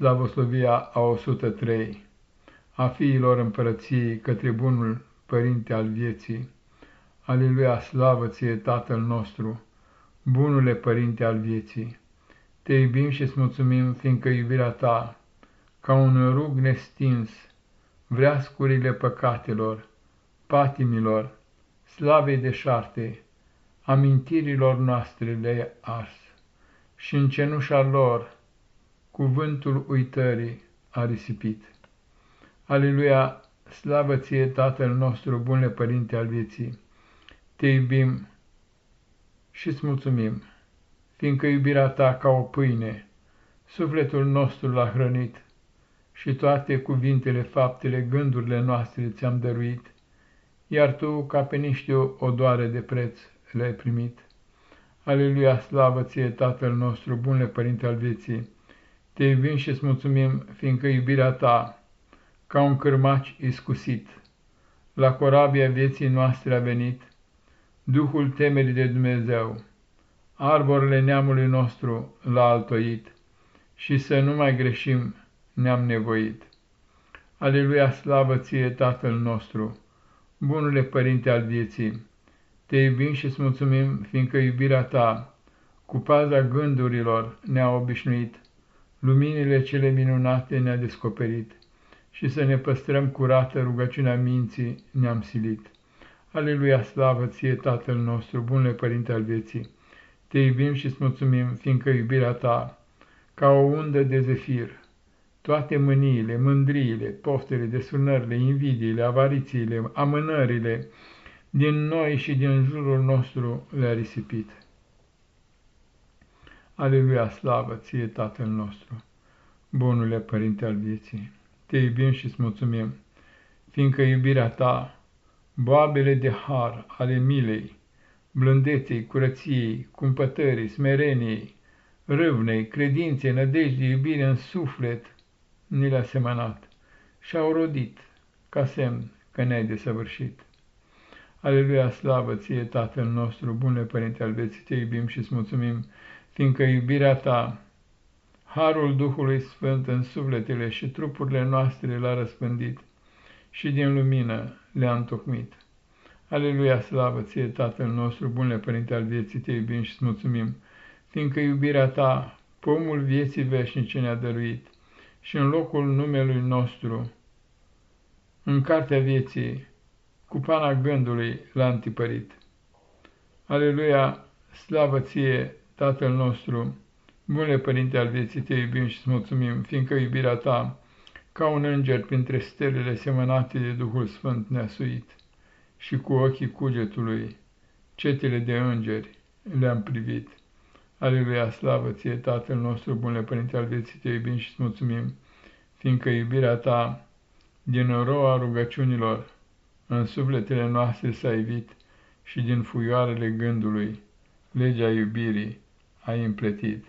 Slavoslovia a 103 A fiilor împărăției către bunul Părinte al vieții. Aleluia, slavă ție, Tatăl nostru, bunule Părinte al vieții. Te iubim și îți mulțumim, fiindcă iubirea ta, ca un rug nestins, vreascurile păcatelor, patimilor, slavei deșarte, amintirilor noastre le-ai ars, și în cenușa lor, cuvântul uitării a risipit. Aleluia, slavă ție, Tatăl nostru, bunle Părinte al vieții, te iubim și îți mulțumim, fiindcă iubirea ta ca o pâine, sufletul nostru l-a hrănit și toate cuvintele, faptele, gândurile noastre ți-am dăruit, iar tu, ca pe niște odoare de preț, le-ai primit. Aleluia, slavă ție, Tatăl nostru, bunle Părinte al vieții, te iubim și îți mulțumim, fiindcă iubirea ta, ca un cârmaci iscusit, la corabia vieții noastre a venit, Duhul temerii de Dumnezeu, arborele neamului nostru l-a altoit, și să nu mai greșim ne-am nevoit. Aleluia, slavă ție, Tatăl nostru, bunule Părinte al vieții, te iubim și îți mulțumim, fiindcă iubirea ta, cu paza gândurilor, ne-a obișnuit, luminile cele minunate ne-a descoperit și să ne păstrăm curată rugăciunea minții ne-am silit. Aleluia, slavă ție, Tatăl nostru, bunle Părinte al vieții, te iubim și îți mulțumim, fiindcă iubirea ta, ca o undă de zefir, toate mâniile, mândriile, poftele, desfrânările, invidiile, avarițiile, amânările, din noi și din jurul nostru le-a risipit. Aleluia, slavă ție, Tatăl nostru, bunule Părinte al vieții, te iubim și îți mulțumim, fiindcă iubirea ta, boabele de har ale milei, blândeței, curăției, cumpătării, smereniei, râvnei, credinței, nădejdii, iubire în suflet, ni le-a semănat și au rodit ca semn că ne-ai desăvârșit. Aleluia, slavă ție, Tatăl nostru, bune Părinte al vieții, te iubim și îți mulțumim, fiindcă iubirea ta, harul Duhului Sfânt în sufletele și trupurile noastre l-a răspândit și din lumină le-a întocmit. Aleluia, slavă ție, Tatăl nostru, bune Părinte al vieții, te iubim și îți mulțumim, fiindcă iubirea ta, pomul vieții veșnice ne-a dăruit și în locul numelui nostru, în cartea vieții, cu pana gândului l-a întipărit. Aleluia, slavă ție, Tatăl nostru, bune Părinte al vieții, te iubim și îți mulțumim, fiindcă iubirea ta, ca un înger printre stelele semănate de Duhul Sfânt ne-a suit și cu ochii cugetului, cetele de îngeri le-am privit. Aleluia, slavă ție, Tatăl nostru, bune Părinte al vieții, te iubim și îți mulțumim, fiindcă iubirea ta, din roa rugăciunilor, în sufletele noastre s-a evit și din fuioarele gândului, legea iubirii a împletit.